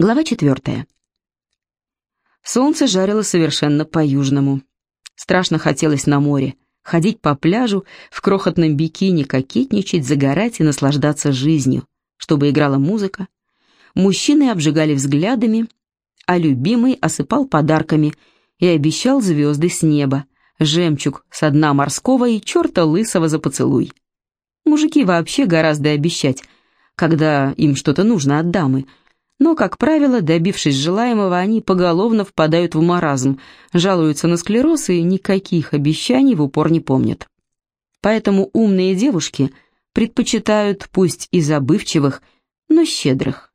Глава четвертая. Солнце жарило совершенно по-южному. Страшно хотелось на море, ходить по пляжу, в крохотном бикини кокетничать, загорать и наслаждаться жизнью, чтобы играла музыка. Мужчины обжигали взглядами, а любимый осыпал подарками и обещал звезды с неба, жемчуг со дна морского и черта лысого за поцелуй. Мужики вообще гораздо обещать, когда им что-то нужно от дамы — но, как правило, добившись желаемого, они поголовно впадают в маразм, жалуются на склероз и никаких обещаний в упор не помнят. Поэтому умные девушки предпочитают пусть и забывчивых, но щедрых.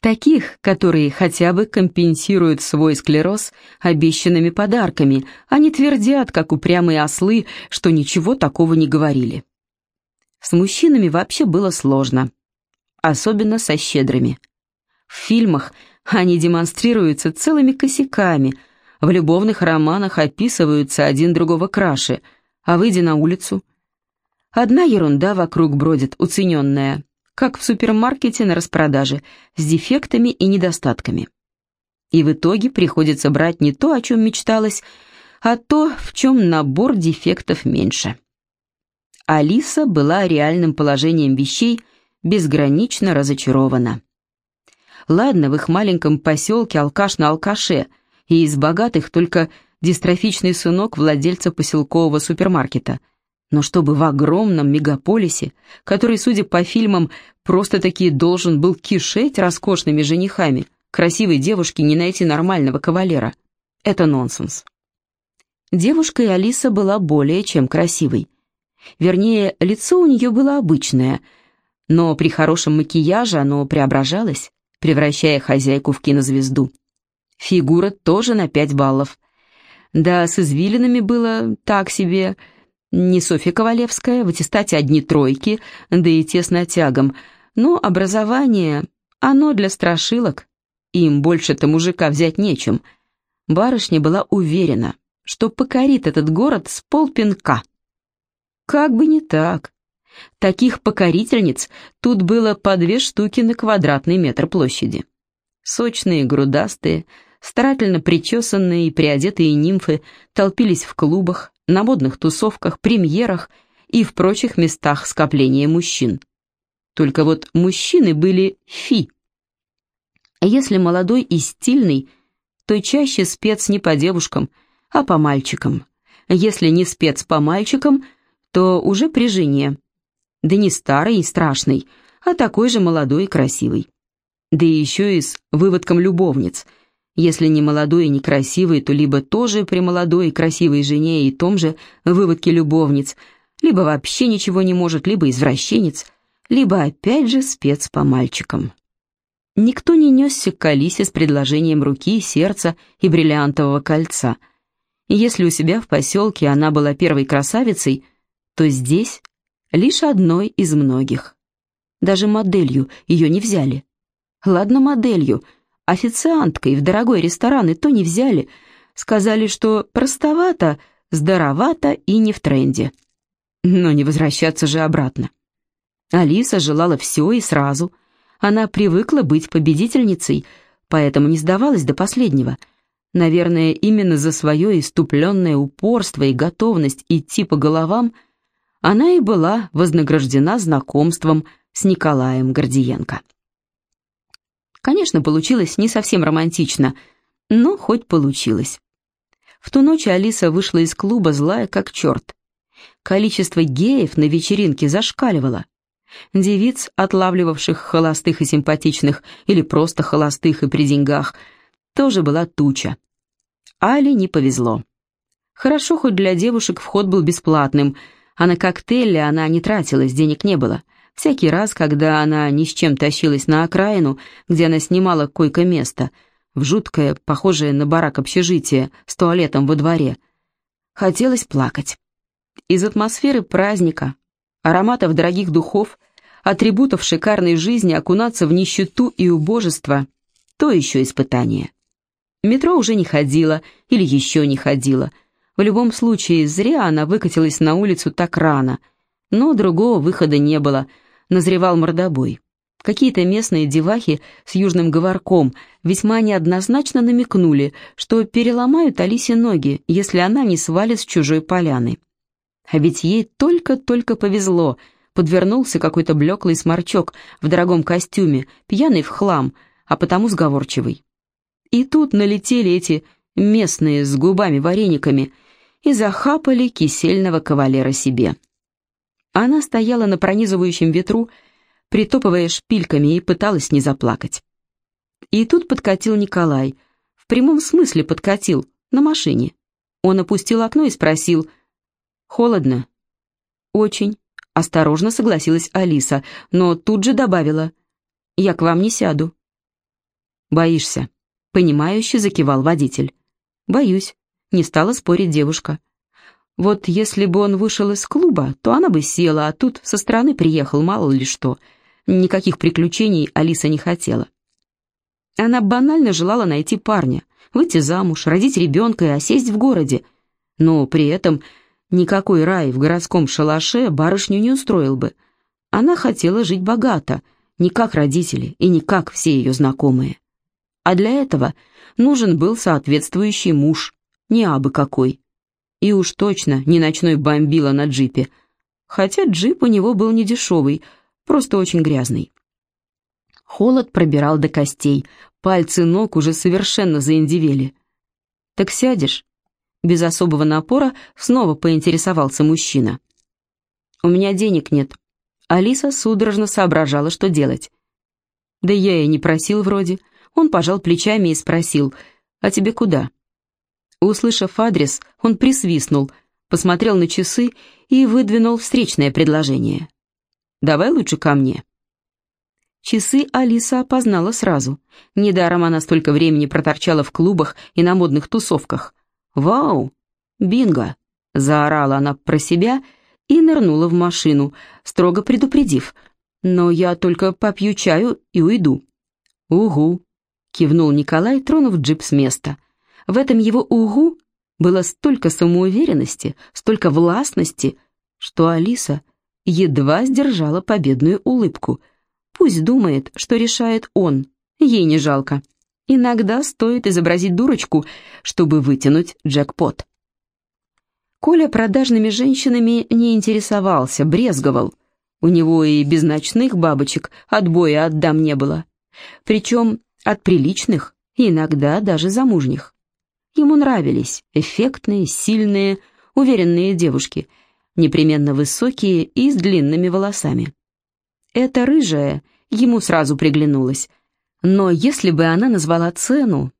Таких, которые хотя бы компенсируют свой склероз обещанными подарками, а не твердят, как упрямые ослы, что ничего такого не говорили. С мужчинами вообще было сложно, особенно со щедрыми – в фильмах они демонстрируются целыми косяками, в любовных романах описываются один другого краше, а выйдя на улицу... Одна ерунда вокруг бродит, уцененная, как в супермаркете на распродаже, с дефектами и недостатками. И в итоге приходится брать не то, о чем мечталось, а то, в чем набор дефектов меньше. Алиса была реальным положением вещей безгранично разочарована. Ладно, в их маленьком поселке алкаш на алкаше, и из богатых только дистрофичный сынок владельца поселкового супермаркета. Но чтобы в огромном мегаполисе, который, судя по фильмам, просто-таки должен был кишеть роскошными женихами, красивой девушке не найти нормального кавалера. Это нонсенс. Девушка и Алиса была более чем красивой. Вернее, лицо у нее было обычное, но при хорошем макияже оно преображалось превращая хозяйку в кинозвезду. Фигура тоже на пять баллов. Да, с извилинами было так себе. Не Софья Ковалевская, в аттестате одни тройки, да и те с натягом. Но образование, оно для страшилок. Им больше-то мужика взять нечем. Барышня была уверена, что покорит этот город с полпинка. Как бы не так. Таких покорительниц тут было по две штуки на квадратный метр площади. Сочные, грудастые, старательно причесанные и приодетые нимфы толпились в клубах, на модных тусовках, премьерах и в прочих местах скопления мужчин. Только вот мужчины были фи. Если молодой и стильный, то чаще спец не по девушкам, а по мальчикам. Если не спец по мальчикам, то уже при жене, да не старый и страшный, а такой же молодой и красивый. Да еще и с выводком любовниц. Если не молодой и не красивый, то либо тоже при молодой и красивой жене и том же выводке любовниц, либо вообще ничего не может, либо извращенец, либо опять же спец по мальчикам. Никто не несся к Алисе с предложением руки, сердца и бриллиантового кольца. Если у себя в поселке она была первой красавицей, то здесь лишь одной из многих. Даже моделью ее не взяли. Ладно моделью, официанткой в дорогой ресторан и то не взяли. Сказали, что простовато, здоровато и не в тренде. Но не возвращаться же обратно. Алиса желала все и сразу. Она привыкла быть победительницей, поэтому не сдавалась до последнего. Наверное, именно за свое иступленное упорство и готовность идти по головам – она и была вознаграждена знакомством с Николаем Гордиенко. Конечно, получилось не совсем романтично, но хоть получилось. В ту ночь Алиса вышла из клуба злая как черт. Количество геев на вечеринке зашкаливало. Девиц, отлавливавших холостых и симпатичных, или просто холостых и при деньгах, тоже была туча. Али не повезло. Хорошо, хоть для девушек вход был бесплатным – а на коктейли она не тратилась, денег не было. Всякий раз, когда она ни с чем тащилась на окраину, где она снимала койко-место, в жуткое, похожее на барак общежитие, с туалетом во дворе, хотелось плакать. Из атмосферы праздника, ароматов дорогих духов, атрибутов шикарной жизни окунаться в нищету и убожество – то еще испытание. Метро уже не ходила или еще не ходила – в любом случае, зря она выкатилась на улицу так рано. Но другого выхода не было, назревал мордобой. Какие-то местные девахи с южным говорком весьма неоднозначно намекнули, что переломают Алисе ноги, если она не свалит с чужой поляны. А ведь ей только-только повезло. Подвернулся какой-то блеклый сморчок в дорогом костюме, пьяный в хлам, а потому сговорчивый. И тут налетели эти местные с губами-варениками и захапали кисельного кавалера себе. Она стояла на пронизывающем ветру, притопывая шпильками, и пыталась не заплакать. И тут подкатил Николай. В прямом смысле подкатил, на машине. Он опустил окно и спросил, «Холодно?» «Очень», — осторожно согласилась Алиса, но тут же добавила, «Я к вам не сяду». «Боишься?» — понимающе закивал водитель. «Боюсь», — не стала спорить девушка. Вот если бы он вышел из клуба, то она бы села, а тут со стороны приехал, мало ли что. Никаких приключений Алиса не хотела. Она банально желала найти парня, выйти замуж, родить ребенка и осесть в городе. Но при этом никакой рай в городском шалаше барышню не устроил бы. Она хотела жить богато, не как родители и не как все ее знакомые. А для этого нужен был соответствующий муж, не абы какой. И уж точно не ночной бомбила на джипе. Хотя джип у него был не дешевый, просто очень грязный. Холод пробирал до костей, пальцы ног уже совершенно заиндивели. «Так сядешь?» Без особого напора снова поинтересовался мужчина. «У меня денег нет». Алиса судорожно соображала, что делать. «Да я и не просил вроде». Он пожал плечами и спросил, «А тебе куда?» Услышав адрес, он присвистнул, посмотрел на часы и выдвинул встречное предложение. «Давай лучше ко мне». Часы Алиса опознала сразу. Недаром она столько времени проторчала в клубах и на модных тусовках. «Вау! Бинго!» — заорала она про себя и нырнула в машину, строго предупредив. «Но я только попью чаю и уйду». «Угу!» — кивнул Николай, тронув джип с места. В этом его угу было столько самоуверенности, столько властности, что Алиса едва сдержала победную улыбку. Пусть думает, что решает он, ей не жалко. Иногда стоит изобразить дурочку, чтобы вытянуть джекпот. Коля продажными женщинами не интересовался, брезговал. У него и без ночных бабочек отбоя от дам не было. Причем от приличных, иногда даже замужних. Ему нравились эффектные, сильные, уверенные девушки, непременно высокие и с длинными волосами. Эта рыжая ему сразу приглянулась, но если бы она назвала цену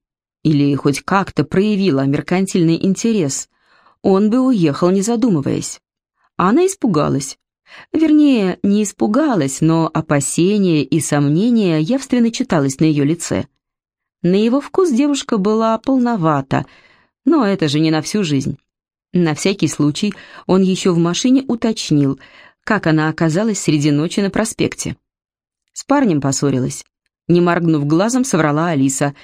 или хоть как-то проявила меркантильный интерес, он бы уехал, не задумываясь. Она испугалась. Вернее, не испугалась, но опасение и сомнение явственно читалось на ее лице. На его вкус девушка была полновата, но это же не на всю жизнь. На всякий случай он еще в машине уточнил, как она оказалась среди ночи на проспекте. С парнем поссорилась. Не моргнув глазом, соврала Алиса.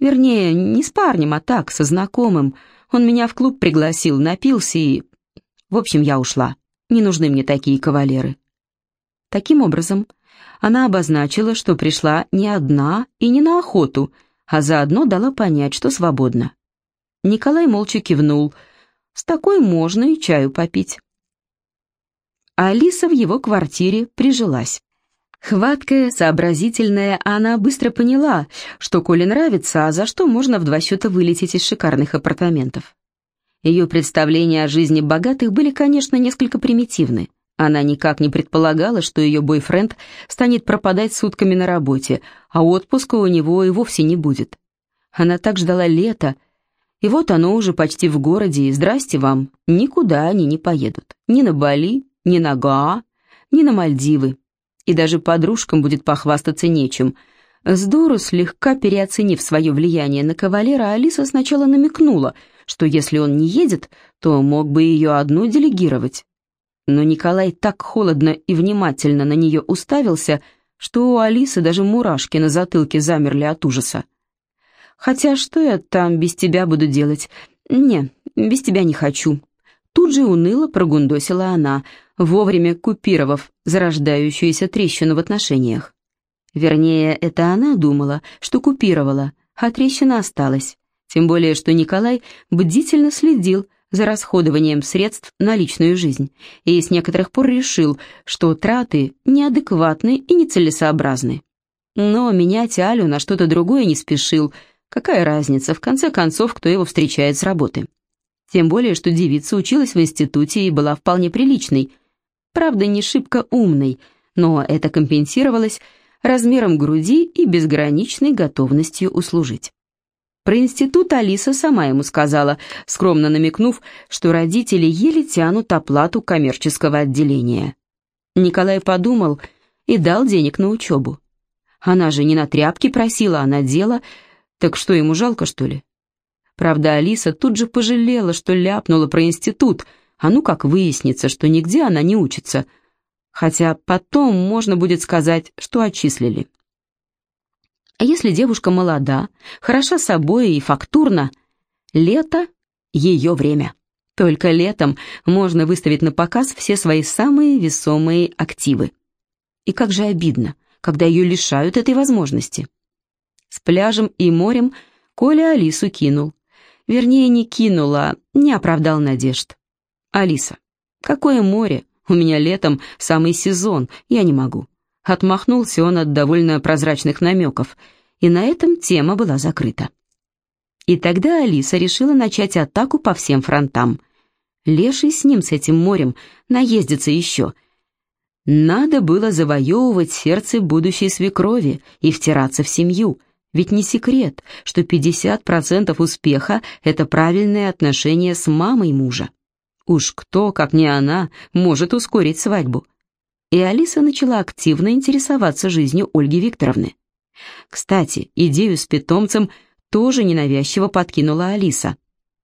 Вернее, не с парнем, а так, со знакомым. Он меня в клуб пригласил, напился и... В общем, я ушла. Не нужны мне такие кавалеры. Таким образом, она обозначила, что пришла не одна и не на охоту — а заодно дала понять, что свободна. Николай молча кивнул. С такой можно и чаю попить. Алиса в его квартире прижилась. Хваткая, сообразительная, она быстро поняла, что Коле нравится, а за что можно в два счета вылететь из шикарных апартаментов. Ее представления о жизни богатых были, конечно, несколько примитивны. Она никак не предполагала, что ее бойфренд станет пропадать сутками на работе, а отпуска у него и вовсе не будет. Она так ждала лета, и вот оно уже почти в городе, и здрасте вам, никуда они не поедут. Ни на Бали, ни на Гоа, ни на Мальдивы. И даже подружкам будет похвастаться нечем. С дуру, слегка переоценив свое влияние на кавалера, Алиса сначала намекнула, что если он не едет, то мог бы ее одну делегировать но Николай так холодно и внимательно на нее уставился, что у Алисы даже мурашки на затылке замерли от ужаса. «Хотя что я там без тебя буду делать? Не, без тебя не хочу». Тут же уныло прогундосила она, вовремя купировав зарождающуюся трещину в отношениях. Вернее, это она думала, что купировала, а трещина осталась. Тем более, что Николай бдительно следил за расходованием средств на личную жизнь и с некоторых пор решил, что траты неадекватны и нецелесообразны. Но менять Алю на что-то другое не спешил. Какая разница, в конце концов, кто его встречает с работы? Тем более, что девица училась в институте и была вполне приличной. Правда, не шибко умной, но это компенсировалось размером груди и безграничной готовностью услужить. Про институт Алиса сама ему сказала, скромно намекнув, что родители еле тянут оплату коммерческого отделения. Николай подумал и дал денег на учебу. Она же не на тряпки просила, а на дело, так что ему жалко, что ли? Правда, Алиса тут же пожалела, что ляпнула про институт, а ну как выяснится, что нигде она не учится, хотя потом можно будет сказать, что отчислили. А если девушка молода, хороша собой и фактурна, лето — ее время. Только летом можно выставить на показ все свои самые весомые активы. И как же обидно, когда ее лишают этой возможности. С пляжем и морем Коля Алису кинул. Вернее, не кинула, не оправдал надежд. «Алиса, какое море? У меня летом самый сезон, я не могу». Отмахнулся он от довольно прозрачных намеков, и на этом тема была закрыта. И тогда Алиса решила начать атаку по всем фронтам. Леший с ним, с этим морем, наездится еще. Надо было завоевывать сердце будущей свекрови и втираться в семью — ведь не секрет, что 50% успеха – это правильное отношение с мамой мужа. Уж кто, как не она, может ускорить свадьбу. И Алиса начала активно интересоваться жизнью Ольги Викторовны. Кстати, идею с питомцем тоже ненавязчиво подкинула Алиса.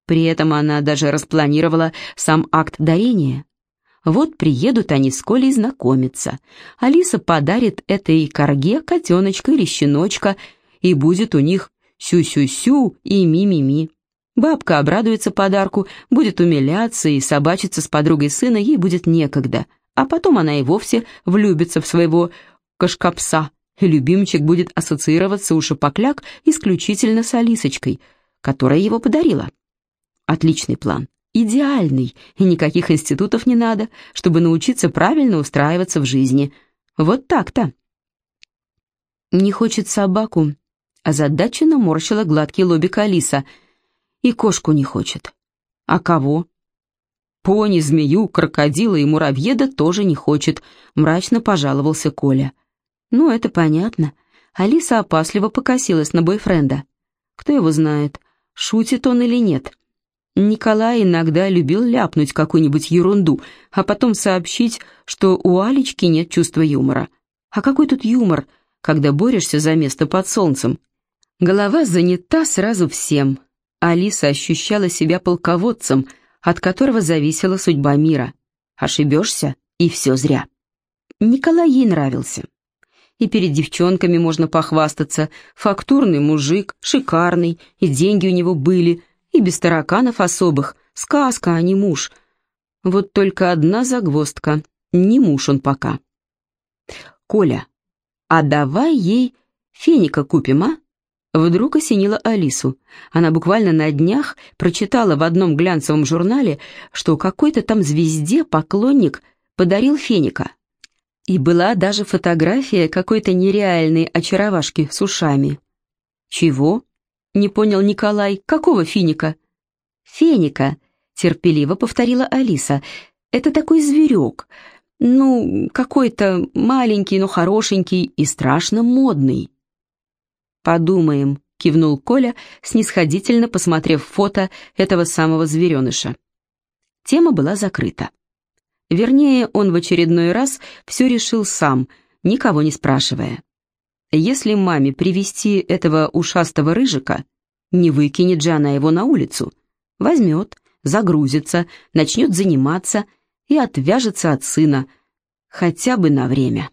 При этом она даже распланировала сам акт дарения. Вот приедут они с Колей знакомиться. Алиса подарит этой корге котеночка или щеночка – и будет у них сю-сю-сю и ми-ми-ми. Бабка обрадуется подарку, будет умиляться и собачиться с подругой сына ей будет некогда, а потом она и вовсе влюбится в своего кашкапса, и любимчик будет ассоциироваться у шапокляк исключительно с Алисочкой, которая его подарила. Отличный план, идеальный, и никаких институтов не надо, чтобы научиться правильно устраиваться в жизни. Вот так-то. Не хочет собаку, Озадаченно морщила гладкий лобик Алиса. И кошку не хочет. А кого? Пони, змею, крокодила и муравьеда тоже не хочет, мрачно пожаловался Коля. Ну, это понятно. Алиса опасливо покосилась на бойфренда. Кто его знает, шутит он или нет. Николай иногда любил ляпнуть какую-нибудь ерунду, а потом сообщить, что у Алечки нет чувства юмора. А какой тут юмор, когда борешься за место под солнцем? Голова занята сразу всем. Алиса ощущала себя полководцем, от которого зависела судьба мира. Ошибешься, и все зря. Николай ей нравился. И перед девчонками можно похвастаться. Фактурный мужик, шикарный, и деньги у него были, и без тараканов особых. Сказка, а не муж. Вот только одна загвоздка. Не муж он пока. «Коля, а давай ей феника купим, а?» Вдруг осенила Алису. Она буквально на днях прочитала в одном глянцевом журнале, что какой-то там звезде поклонник подарил феника. И была даже фотография какой-то нереальной очаровашки с ушами. «Чего?» — не понял Николай. «Какого финика?» «Феника», — терпеливо повторила Алиса. «Это такой зверек. Ну, какой-то маленький, но хорошенький и страшно модный». «Подумаем», — кивнул Коля, снисходительно посмотрев фото этого самого звереныша. Тема была закрыта. Вернее, он в очередной раз все решил сам, никого не спрашивая. Если маме привести этого ушастого рыжика, не выкинет же она его на улицу. Возьмет, загрузится, начнет заниматься и отвяжется от сына, хотя бы на время.